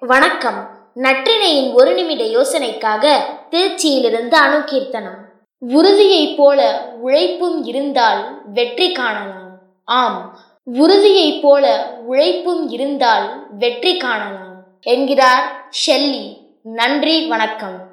வணக்கம். நற்றினையின் ஒரு நிமிட யோசனைக்காக திருச்சியிலிருந்து அணுகீர்த்தனம். உறுதியைப் போல உழைப்பும் இருந்தால் வெற்றி காணலாம். ஆம் உறுதியைப் போல உழைப்பும் இருந்தால் வெற்றி காணலாம். என்கிறார் ஷெல்லி. நன்றி வணக்கம்.